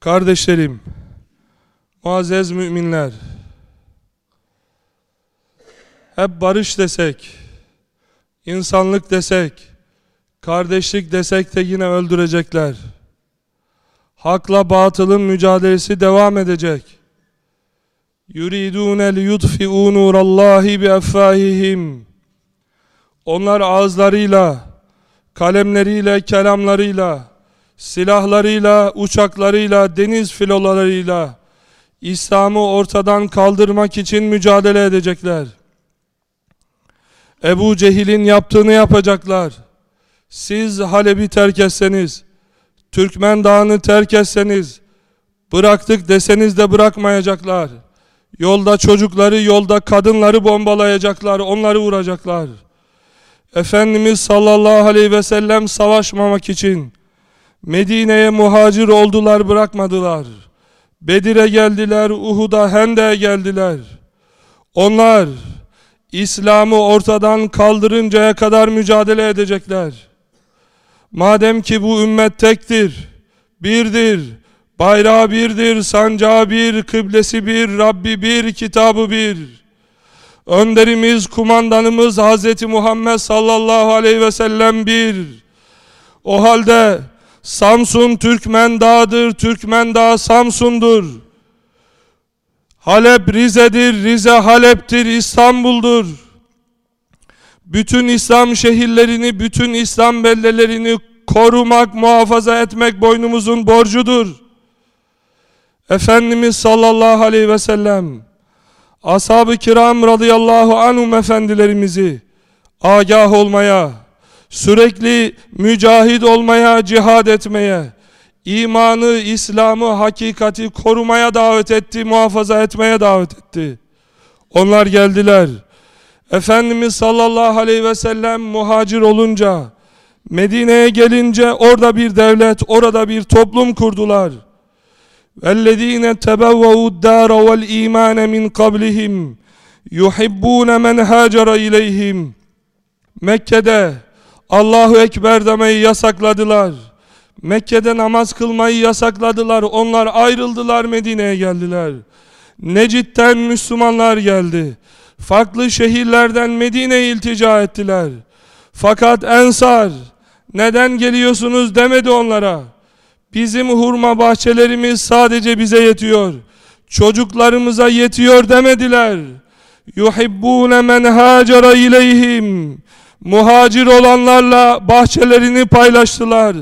Kardeşlerim, muazzez müminler, hep barış desek, insanlık desek, kardeşlik desek de yine öldürecekler. Hakla batılın mücadelesi devam edecek. Yuridune liyutfi'u nurallahi bi effahihim. Onlar ağızlarıyla, kalemleriyle, kelamlarıyla, silahlarıyla, uçaklarıyla, deniz filolarıyla İslam'ı ortadan kaldırmak için mücadele edecekler. Ebu Cehil'in yaptığını yapacaklar. Siz Halep'i terk etseniz, Türkmen Dağı'nı terk etseniz, bıraktık deseniz de bırakmayacaklar. Yolda çocukları, yolda kadınları bombalayacaklar, onları vuracaklar. Efendimiz sallallahu aleyhi ve sellem savaşmamak için Medine'ye muhacir oldular bırakmadılar. Bedir'e geldiler, Uhud'a, Hende'ye geldiler. Onlar İslam'ı ortadan kaldırıncaya kadar mücadele edecekler. Madem ki bu ümmet tektir, birdir, bayrağı birdir, sancağı bir, kıblesi bir, Rabbi bir, kitabı bir. Önderimiz, kumandanımız Hz. Muhammed sallallahu aleyhi ve sellem bir. O halde Samsun Türkmen Dağı'dır, Türkmen Dağı Samsun'dur. Halep Rize'dir, Rize Halep'tir, İstanbul'dur. Bütün İslam şehirlerini, bütün İslam beldelerini korumak, muhafaza etmek boynumuzun borcudur. Efendimiz sallallahu aleyhi ve sellem ashab-ı kiram radıyallahu anhum efendilerimizi agah olmaya, sürekli mücahid olmaya, cihad etmeye, imanı, İslam'ı, hakikati korumaya davet etti, muhafaza etmeye davet etti. Onlar geldiler. Efendimiz sallallahu aleyhi ve sellem muhacir olunca, Medine'ye gelince orada bir devlet, orada bir toplum kurdular. وَالَّذ۪ينَ تَبَوَّوُوا الدَّارَ وَالْا۪يمَانَ مِنْ قَبْلِهِمْ يُحِبُّونَ مَنْ هَاجَرَ اِلَيْهِمْ Mekke'de Allahu Ekber demeyi yasakladılar. Mekke'de namaz kılmayı yasakladılar. Onlar ayrıldılar Medine'ye geldiler. Necit'ten Müslümanlar geldi. Farklı şehirlerden Medine'ye iltica ettiler. Fakat Ensar neden geliyorsunuz demedi onlara. Bizim hurma bahçelerimiz sadece bize yetiyor. Çocuklarımıza yetiyor demediler. Yuhibbune men hacera ileyhim. Muhacir olanlarla bahçelerini paylaştılar.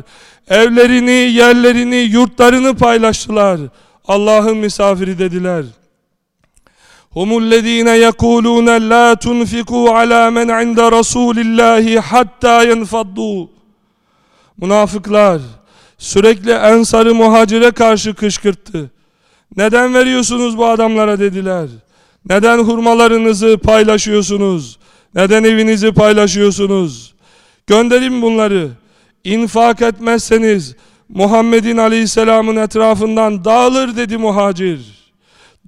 Evlerini, yerlerini, yurtlarını paylaştılar. Allah'ın misafiri dediler. Humullezine yekulune la tunfiku ala men inde Rasulillahi hatta yenfaddu. Münafıklar sürekli ensarı muhacire karşı kışkırttı. Neden veriyorsunuz bu adamlara dediler. Neden hurmalarınızı paylaşıyorsunuz? Neden evinizi paylaşıyorsunuz? Gönderin bunları. İnfak etmezseniz Muhammed'in aleyhisselamın etrafından dağılır dedi muhacir.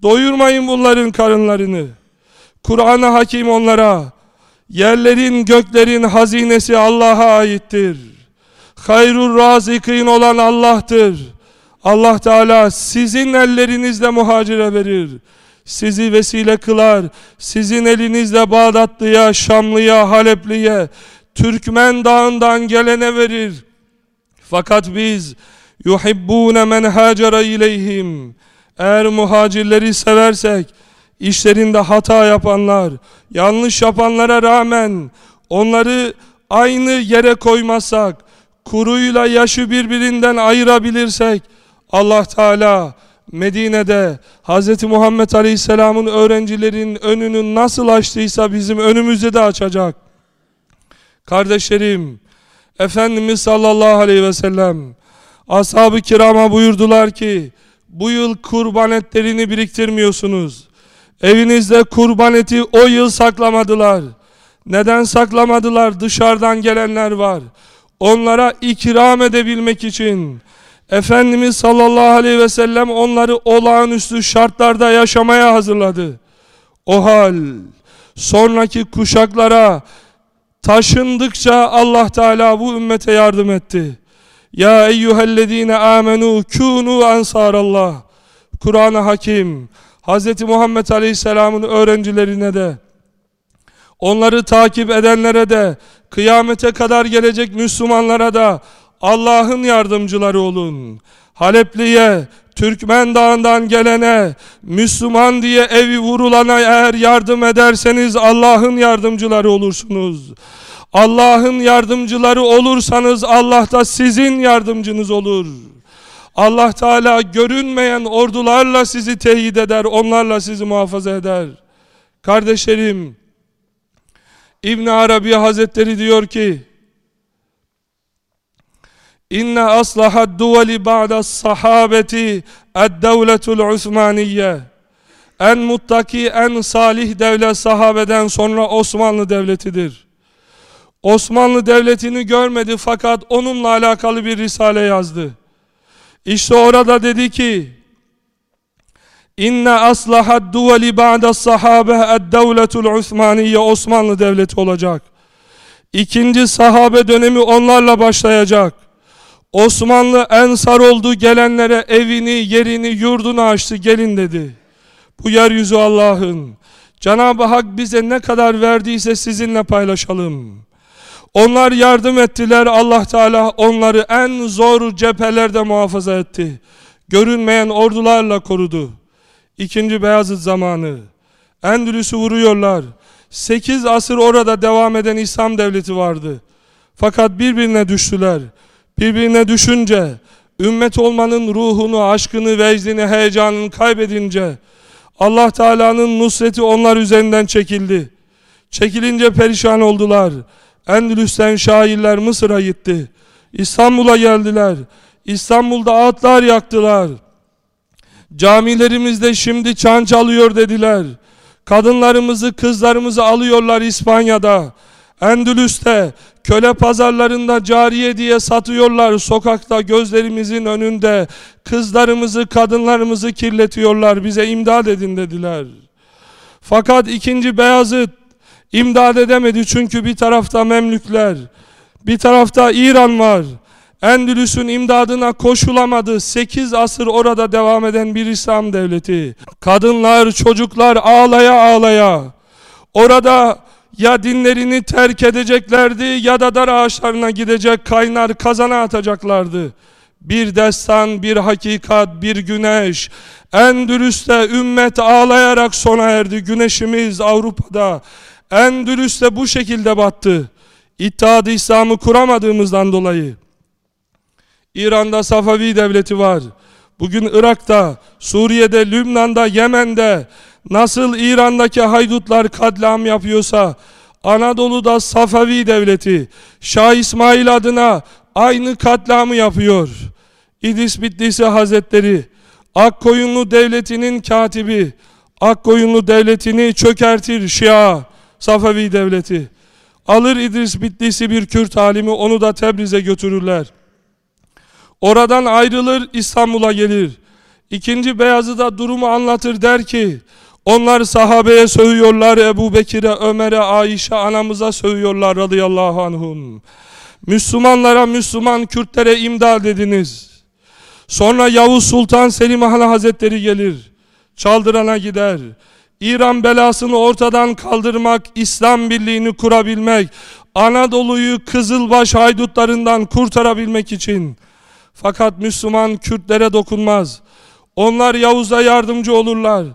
Doyurmayın bunların karınlarını. Kur'an-ı Hakim onlara yerlerin göklerin hazinesi Allah'a aittir. Hayrur razikin olan Allah'tır. Allah Teala sizin ellerinizle muhacire verir. Sizi vesile kılar. Sizin elinizle Bağdatlıya, Şamlıya, Halepliye, Türkmen dağından gelene verir. Fakat biz yuhibbune men hacera ileyhim. Eğer muhacirleri seversek, işlerinde hata yapanlar, yanlış yapanlara rağmen onları aynı yere koymazsak, kuruyla yaşı birbirinden ayırabilirsek, Allah Teala Medine'de Hz. Muhammed Aleyhisselam'ın öğrencilerin önünü nasıl açtıysa bizim önümüzde de açacak. Kardeşlerim, Efendimiz sallallahu aleyhi ve sellem ashab-ı kirama buyurdular ki bu yıl kurban etlerini biriktirmiyorsunuz. Evinizde kurban eti o yıl saklamadılar. Neden saklamadılar? Dışarıdan gelenler var. Onlara ikram edebilmek için Efendimiz sallallahu aleyhi ve sellem onları olağanüstü şartlarda yaşamaya hazırladı. O hal sonraki kuşaklara taşındıkça Allah Teala bu ümmete yardım etti. Ya eyyühellezine amenu kunu ansarallah. Kur'an-ı Hakim Hz. Muhammed Aleyhisselam'ın öğrencilerine de onları takip edenlere de kıyamete kadar gelecek Müslümanlara da Allah'ın yardımcıları olun. Halepli'ye, Türkmen Dağı'ndan gelene, Müslüman diye evi vurulana eğer yardım ederseniz Allah'ın yardımcıları olursunuz. Allah'ın yardımcıları olursanız Allah da sizin yardımcınız olur. Allah Teala görünmeyen ordularla sizi teyit eder, onlarla sizi muhafaza eder. Kardeşlerim, İbn Arabi Hazretleri diyor ki, İnne aslahad duveli ba'da sahabeti ed-devletul Osmaniye. En muttaki, en salih devlet sahabeden sonra Osmanlı Devleti'dir. Osmanlı Devleti'ni görmedi fakat onunla alakalı bir risale yazdı. İşte orada dedi ki İnne aslahad duveli ba'da sahabe ed-devletul Osmaniye Osmanlı Devleti olacak. İkinci sahabe dönemi onlarla başlayacak. Osmanlı ensar oldu gelenlere evini, yerini, yurdunu açtı gelin dedi. Bu yeryüzü Allah'ın. Cenab-ı Hak bize ne kadar verdiyse sizinle paylaşalım. Onlar yardım ettiler. Allah Teala onları en zor cephelerde muhafaza etti. Görünmeyen ordularla korudu. İkinci Beyazıt zamanı. Endülüs'ü vuruyorlar. Sekiz asır orada devam eden İslam devleti vardı. Fakat birbirine düştüler. Birbirine düşünce, ümmet olmanın ruhunu, aşkını, vecdini, heyecanını kaybedince Allah Teala'nın nusreti onlar üzerinden çekildi. Çekilince perişan oldular. Endülüs'ten şairler Mısır'a gitti. İstanbul'a geldiler. İstanbul'da atlar yaktılar. Camilerimizde şimdi çan çalıyor dediler. Kadınlarımızı, kızlarımızı alıyorlar İspanya'da. Endülüs'te köle pazarlarında cariye diye satıyorlar sokakta gözlerimizin önünde kızlarımızı kadınlarımızı kirletiyorlar bize imdad edin dediler. Fakat ikinci Beyazıt imdad edemedi çünkü bir tarafta Memlükler bir tarafta İran var. Endülüs'ün imdadına koşulamadı. 8 asır orada devam eden bir İslam devleti. Kadınlar, çocuklar ağlaya ağlaya. Orada ya dinlerini terk edeceklerdi ya da dar ağaçlarına gidecek kaynar kazana atacaklardı. Bir destan, bir hakikat, bir güneş. Endülüs'te ümmet ağlayarak sona erdi. Güneşimiz Avrupa'da. Endülüs'te bu şekilde battı. İttihat-ı İslam'ı kuramadığımızdan dolayı. İran'da Safavi devleti var. Bugün Irak'ta, Suriye'de, Lübnan'da, Yemen'de nasıl İran'daki haydutlar katliam yapıyorsa Anadolu'da Safavi devleti Şah İsmail adına aynı katliamı yapıyor. İdris Bitlisi Hazretleri Akkoyunlu devletinin katibi Akkoyunlu devletini çökertir Şia Safavi devleti. Alır İdris Bitlisi bir Kürt alimi onu da Tebriz'e götürürler. Oradan ayrılır İstanbul'a gelir. İkinci Beyazıt'a durumu anlatır der ki onlar sahabeye sövüyorlar Ebu Bekir'e, Ömer'e, Ayşe anamıza sövüyorlar radıyallahu anhum. Müslümanlara, Müslüman Kürtlere imdad dediniz. Sonra Yavuz Sultan Selim Han Hazretleri gelir. Çaldırana gider. İran belasını ortadan kaldırmak, İslam birliğini kurabilmek, Anadolu'yu Kızılbaş haydutlarından kurtarabilmek için fakat Müslüman Kürtlere dokunmaz. Onlar Yavuz'a yardımcı olurlar.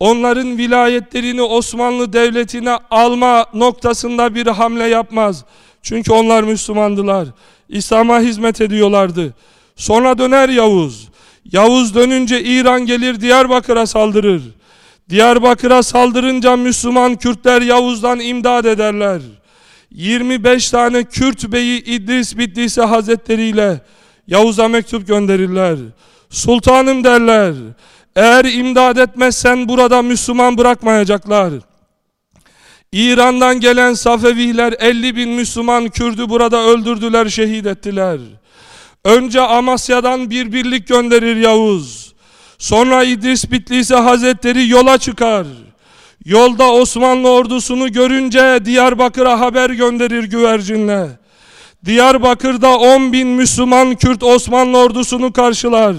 Onların vilayetlerini Osmanlı Devleti'ne alma noktasında bir hamle yapmaz. Çünkü onlar Müslümandılar. İslam'a hizmet ediyorlardı. Sonra döner Yavuz. Yavuz dönünce İran gelir Diyarbakır'a saldırır. Diyarbakır'a saldırınca Müslüman Kürtler Yavuz'dan imdad ederler. 25 tane Kürt beyi İdris Bitlisi Hazretleri ile Yavuz'a mektup gönderirler. Sultanım derler. Eğer imdad etmezsen burada Müslüman bırakmayacaklar. İran'dan gelen Safeviler 50 bin Müslüman Kürdü burada öldürdüler, şehit ettiler. Önce Amasya'dan bir birlik gönderir Yavuz. Sonra İdris Bitlisi Hazretleri yola çıkar. Yolda Osmanlı ordusunu görünce Diyarbakır'a haber gönderir güvercinle. Diyarbakır'da 10 bin Müslüman Kürt Osmanlı ordusunu karşılar.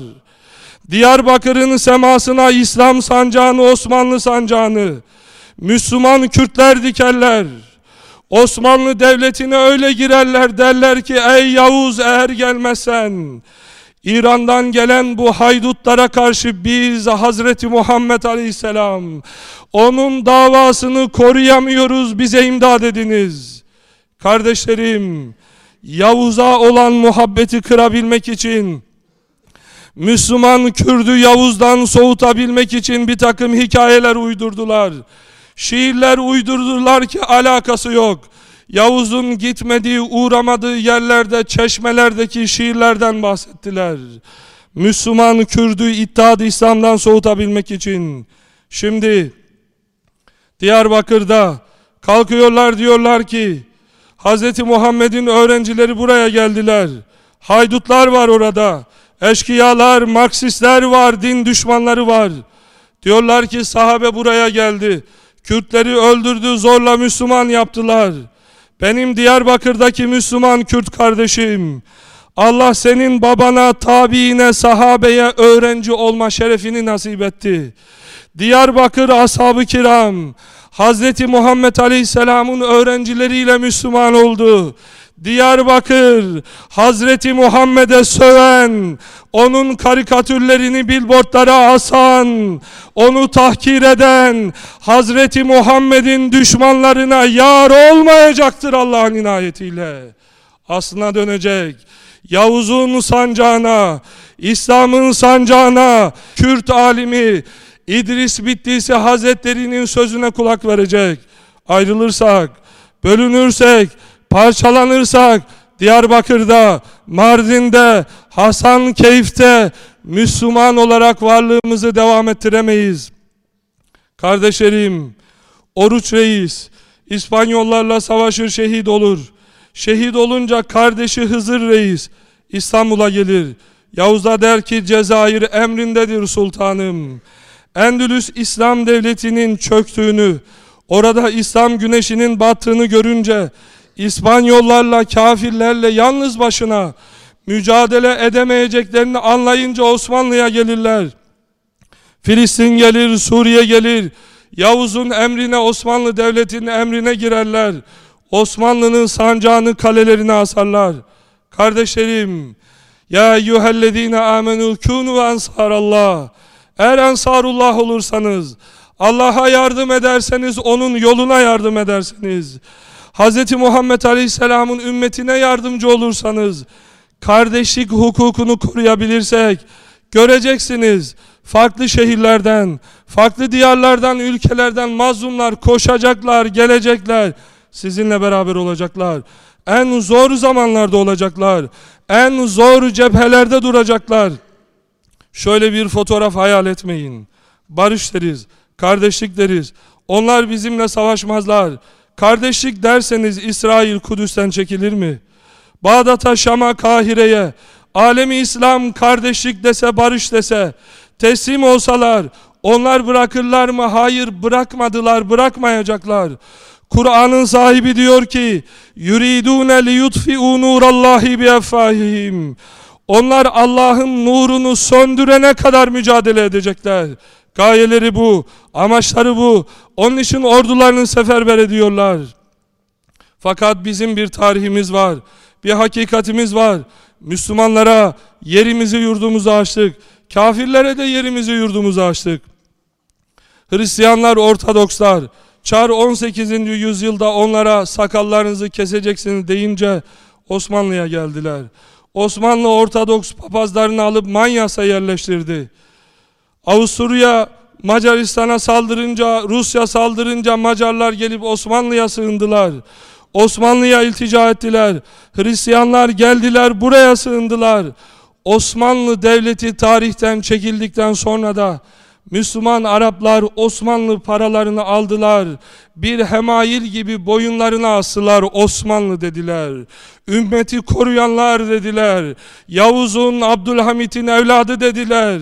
Diyarbakır'ın semasına İslam sancağını, Osmanlı sancağını, Müslüman Kürtler dikerler. Osmanlı devletine öyle girerler derler ki ey Yavuz eğer gelmezsen İran'dan gelen bu haydutlara karşı biz Hazreti Muhammed Aleyhisselam onun davasını koruyamıyoruz bize imdad ediniz. Kardeşlerim Yavuz'a olan muhabbeti kırabilmek için Müslüman Kürdü Yavuz'dan soğutabilmek için bir takım hikayeler uydurdular. Şiirler uydurdular ki alakası yok. Yavuz'un gitmediği, uğramadığı yerlerde, çeşmelerdeki şiirlerden bahsettiler. Müslüman Kürdü İttihat İslam'dan soğutabilmek için. Şimdi Diyarbakır'da kalkıyorlar diyorlar ki Hz. Muhammed'in öğrencileri buraya geldiler. Haydutlar var orada. Eşkıyalar, Marksistler var, din düşmanları var. Diyorlar ki sahabe buraya geldi. Kürtleri öldürdü, zorla Müslüman yaptılar. Benim Diyarbakır'daki Müslüman Kürt kardeşim, Allah senin babana, tabiine, sahabeye öğrenci olma şerefini nasip etti. Diyarbakır ashab-ı kiram, Hazreti Muhammed Aleyhisselam'ın öğrencileriyle Müslüman oldu. Diyarbakır Hazreti Muhammed'e söven, onun karikatürlerini billboardlara asan, onu tahkir eden Hazreti Muhammed'in düşmanlarına yar olmayacaktır Allah'ın inayetiyle. Aslına dönecek. Yavuz'un sancağına, İslam'ın sancağına, Kürt alimi İdris Bittisi Hazretleri'nin sözüne kulak verecek. Ayrılırsak, bölünürsek, parçalanırsak Diyarbakır'da, Mardin'de, Hasankeyf'te Müslüman olarak varlığımızı devam ettiremeyiz. Kardeşlerim, Oruç Reis İspanyollarla savaşır şehit olur. Şehit olunca kardeşi Hızır Reis İstanbul'a gelir. Yavuz'a der ki Cezayir emrindedir sultanım. Endülüs İslam devletinin çöktüğünü, orada İslam güneşinin battığını görünce İspanyollarla, kafirlerle yalnız başına mücadele edemeyeceklerini anlayınca Osmanlı'ya gelirler. Filistin gelir, Suriye gelir. Yavuz'un emrine, Osmanlı devletinin emrine girerler. Osmanlı'nın sancağını kalelerine asarlar. Kardeşlerim, ya eyyühellezine amenu kunu ensarallah. Eğer ensarullah olursanız, Allah'a yardım ederseniz, onun yoluna yardım ederseniz, Hz. Muhammed Aleyhisselam'ın ümmetine yardımcı olursanız, kardeşlik hukukunu koruyabilirsek, göreceksiniz, farklı şehirlerden, farklı diyarlardan, ülkelerden mazlumlar koşacaklar, gelecekler, sizinle beraber olacaklar. En zor zamanlarda olacaklar, en zor cephelerde duracaklar. Şöyle bir fotoğraf hayal etmeyin. Barış deriz, kardeşlik deriz. Onlar bizimle savaşmazlar. Kardeşlik derseniz İsrail Kudüs'ten çekilir mi? Bağdat'a, Şam'a, Kahire'ye, alemi İslam kardeşlik dese, barış dese, teslim olsalar, onlar bırakırlar mı? Hayır bırakmadılar, bırakmayacaklar. Kur'an'ın sahibi diyor ki, yuridune liyutfi'u nurallahi bieffahihim. Onlar Allah'ın nurunu söndürene kadar mücadele edecekler. Gayeleri bu, amaçları bu. Onun için ordularını seferber ediyorlar. Fakat bizim bir tarihimiz var, bir hakikatimiz var. Müslümanlara yerimizi yurdumuzu açtık. Kafirlere de yerimizi yurdumuzu açtık. Hristiyanlar, Ortodokslar, Çar 18. yüzyılda onlara sakallarınızı keseceksiniz deyince Osmanlı'ya geldiler. Osmanlı Ortodoks papazlarını alıp Manyas'a yerleştirdi. Avusturya Macaristan'a saldırınca, Rusya saldırınca Macarlar gelip Osmanlı'ya sığındılar. Osmanlı'ya iltica ettiler. Hristiyanlar geldiler buraya sığındılar. Osmanlı devleti tarihten çekildikten sonra da Müslüman Araplar Osmanlı paralarını aldılar. Bir hemail gibi boyunlarına astılar. Osmanlı dediler. Ümmeti koruyanlar dediler. Yavuz'un, Abdülhamit'in evladı dediler.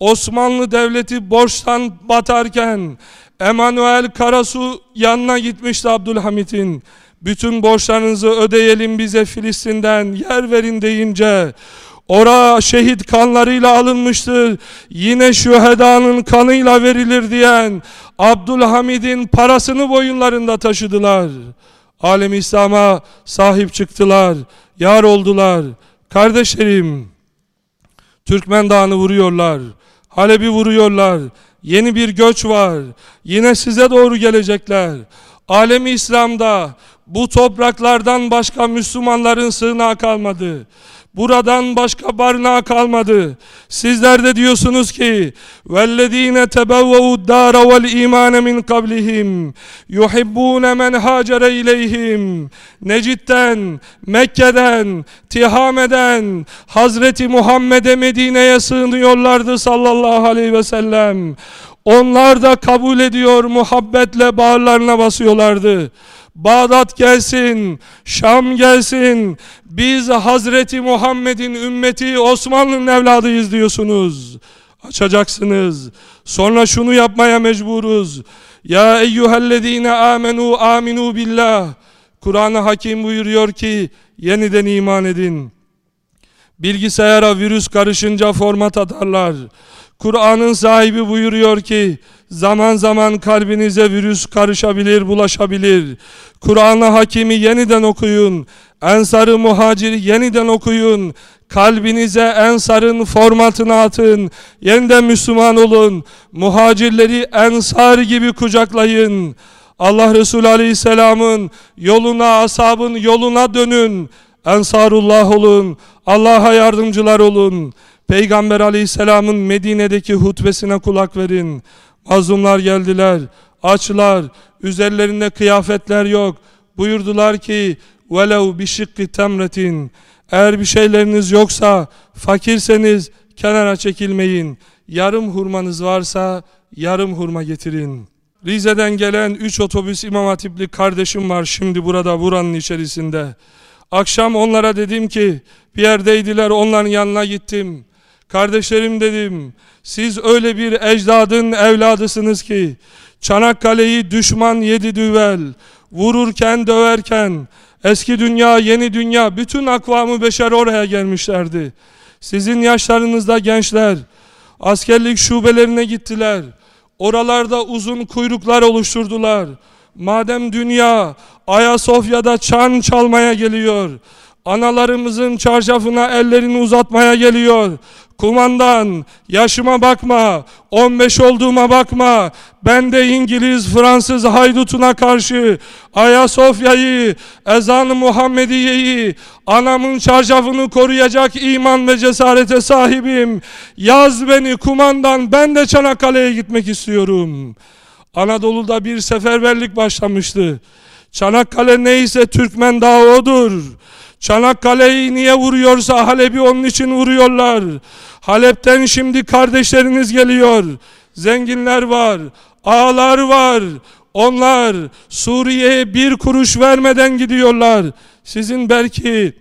Osmanlı devleti borçtan batarken Emanuel Karasu yanına gitmişti Abdülhamit'in. bütün borçlarınızı ödeyelim bize Filistin'den yer verin deyince ora şehit kanlarıyla alınmıştır yine şühedanın kanıyla verilir diyen Abdülhamid'in parasını boyunlarında taşıdılar. Alem İslam'a sahip çıktılar, yar oldular. Kardeşlerim, Türkmen Dağı'nı vuruyorlar, Halep'i vuruyorlar. Yeni bir göç var. Yine size doğru gelecekler. Alemi İslam'da bu topraklardan başka Müslümanların sığınağı kalmadı. Buradan başka barınağı kalmadı. Sizler de diyorsunuz ki وَالَّذ۪ينَ تَبَوَّوُ الدَّارَ وَالْا۪يمَانَ مِنْ قَبْلِهِمْ يُحِبُّونَ مَنْ هَاجَرَ اِلَيْهِمْ Necit'ten, Mekke'den, Tihame'den Hazreti Muhammed'e Medine'ye sığınıyorlardı sallallahu aleyhi ve sellem. Onlar da kabul ediyor muhabbetle bağırlarına basıyorlardı. Bağdat gelsin, Şam gelsin. Biz Hazreti Muhammed'in ümmeti Osmanlı'nın evladıyız diyorsunuz. Açacaksınız. Sonra şunu yapmaya mecburuz. Ya eyyühellezine amenu aminu billah. Kur'an-ı Hakim buyuruyor ki yeniden iman edin. Bilgisayara virüs karışınca format atarlar. Kur'an'ın sahibi buyuruyor ki zaman zaman kalbinize virüs karışabilir, bulaşabilir. Kur'an-ı Hakimi yeniden okuyun. Ensarı muhaciri yeniden okuyun. Kalbinize ensarın formatını atın. Yeniden Müslüman olun. Muhacirleri ensar gibi kucaklayın. Allah Resulü Aleyhisselam'ın yoluna, ashabın yoluna dönün. Ensarullah olun. Allah'a yardımcılar olun. Peygamber aleyhisselamın Medine'deki hutbesine kulak verin. Mazlumlar geldiler, açlar, üzerlerinde kıyafetler yok. Buyurdular ki, velev bişikki temretin. Eğer bir şeyleriniz yoksa, fakirseniz kenara çekilmeyin. Yarım hurmanız varsa yarım hurma getirin. Rize'den gelen 3 otobüs İmam Hatipli kardeşim var şimdi burada buranın içerisinde. Akşam onlara dedim ki bir yerdeydiler onların yanına gittim. Kardeşlerim dedim, siz öyle bir ecdadın evladısınız ki, Çanakkale'yi düşman yedi düvel, vururken döverken, eski dünya, yeni dünya, bütün akvamı beşer oraya gelmişlerdi. Sizin yaşlarınızda gençler, askerlik şubelerine gittiler. Oralarda uzun kuyruklar oluşturdular. Madem dünya Ayasofya'da çan çalmaya geliyor, analarımızın çarşafına ellerini uzatmaya geliyor. Kumandan yaşıma bakma 15 olduğuma bakma. Ben de İngiliz Fransız haydutuna karşı Ayasofya'yı ezan-ı Muhammediye'yi anamın çarşafını koruyacak iman ve cesarete sahibim. Yaz beni kumandan ben de Çanakkale'ye gitmek istiyorum. Anadolu'da bir seferberlik başlamıştı. Çanakkale neyse Türkmen dağı odur Çanakkale'yi niye vuruyorsa Halep'i onun için vuruyorlar. Halep'ten şimdi kardeşleriniz geliyor. Zenginler var, ağalar var. Onlar Suriye'ye bir kuruş vermeden gidiyorlar. Sizin belki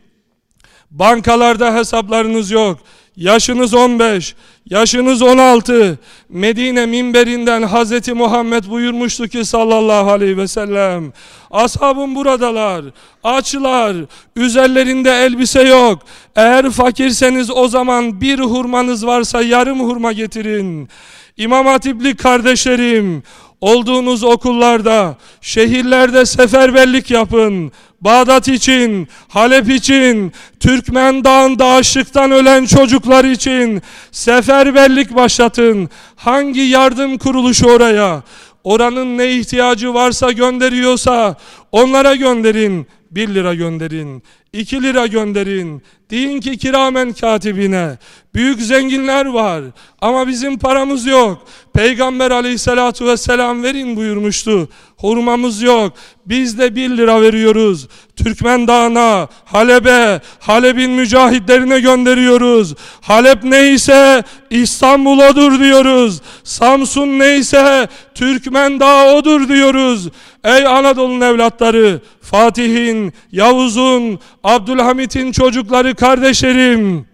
bankalarda hesaplarınız yok. Yaşınız 15, yaşınız 16. Medine minberinden Hazreti Muhammed buyurmuştu ki sallallahu aleyhi ve sellem. Ashabım buradalar, açlar, üzerlerinde elbise yok. Eğer fakirseniz o zaman bir hurmanız varsa yarım hurma getirin. İmam Hatipli kardeşlerim, olduğunuz okullarda, şehirlerde seferberlik yapın. Bağdat için, Halep için, Türkmen Dağı'nda açlıktan ölen çocuklar için seferberlik başlatın. Hangi yardım kuruluşu oraya? Oranın ne ihtiyacı varsa gönderiyorsa onlara gönderin. 1 lira gönderin, 2 lira gönderin. Deyin ki kiramen katibine. Büyük zenginler var ama bizim paramız yok. Peygamber aleyhissalatu vesselam verin buyurmuştu. Hurmamız yok. Biz de 1 lira veriyoruz. Türkmen Dağı'na, Halep'e, Halep'in mücahitlerine gönderiyoruz. Halep neyse İstanbul odur diyoruz. Samsun neyse Türkmen Dağı odur diyoruz. Ey Anadolu'nun evlatları, Fatih'in, Yavuz'un, Abdülhamit'in çocukları kardeşlerim.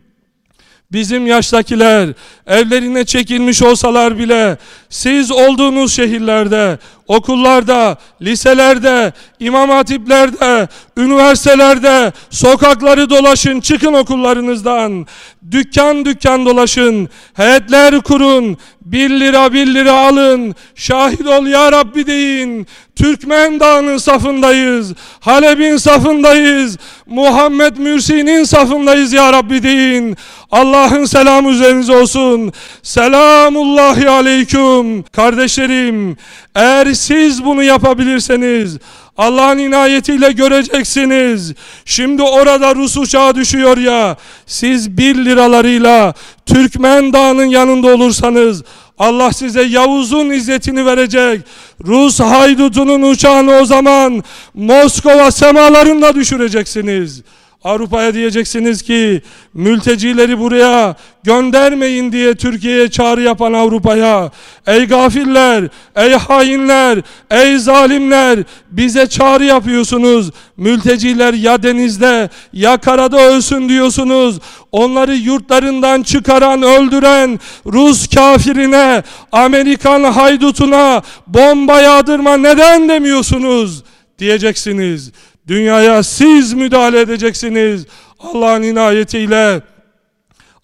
bizim yaştakiler evlerine çekilmiş olsalar bile siz olduğunuz şehirlerde, okullarda, liselerde, imam hatiplerde, üniversitelerde sokakları dolaşın, çıkın okullarınızdan. Dükkan dükkan dolaşın, heyetler kurun, bir lira bir lira alın, şahit ol ya Rabbi deyin. Türkmen Dağı'nın safındayız, Halep'in safındayız, Muhammed Mürsi'nin safındayız ya Rabbi deyin. Allah'ın selamı üzerinize olsun. Selamullahi aleyküm. Kardeşlerim, eğer siz bunu yapabilirseniz, Allah'ın inayetiyle göreceksiniz. Şimdi orada Rus uçağı düşüyor ya. Siz bir liralarıyla Türkmen Dağı'nın yanında olursanız Allah size Yavuz'un izzetini verecek. Rus haydutunun uçağını o zaman Moskova semalarında düşüreceksiniz. Avrupa'ya diyeceksiniz ki mültecileri buraya göndermeyin diye Türkiye'ye çağrı yapan Avrupa'ya ey gafiller, ey hainler, ey zalimler bize çağrı yapıyorsunuz. Mülteciler ya denizde ya karada ölsün diyorsunuz. Onları yurtlarından çıkaran, öldüren Rus kafirine, Amerikan haydutuna bomba yağdırma neden demiyorsunuz diyeceksiniz. Dünyaya siz müdahale edeceksiniz Allah'ın inayetiyle.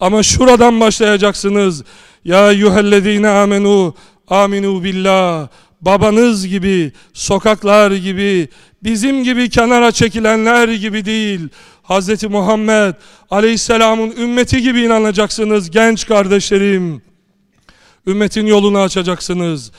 Ama şuradan başlayacaksınız. Ya eyyühellezine amenu aminu billah. Babanız gibi, sokaklar gibi, bizim gibi kenara çekilenler gibi değil. Hz. Muhammed Aleyhisselam'ın ümmeti gibi inanacaksınız genç kardeşlerim. Ümmetin yolunu açacaksınız.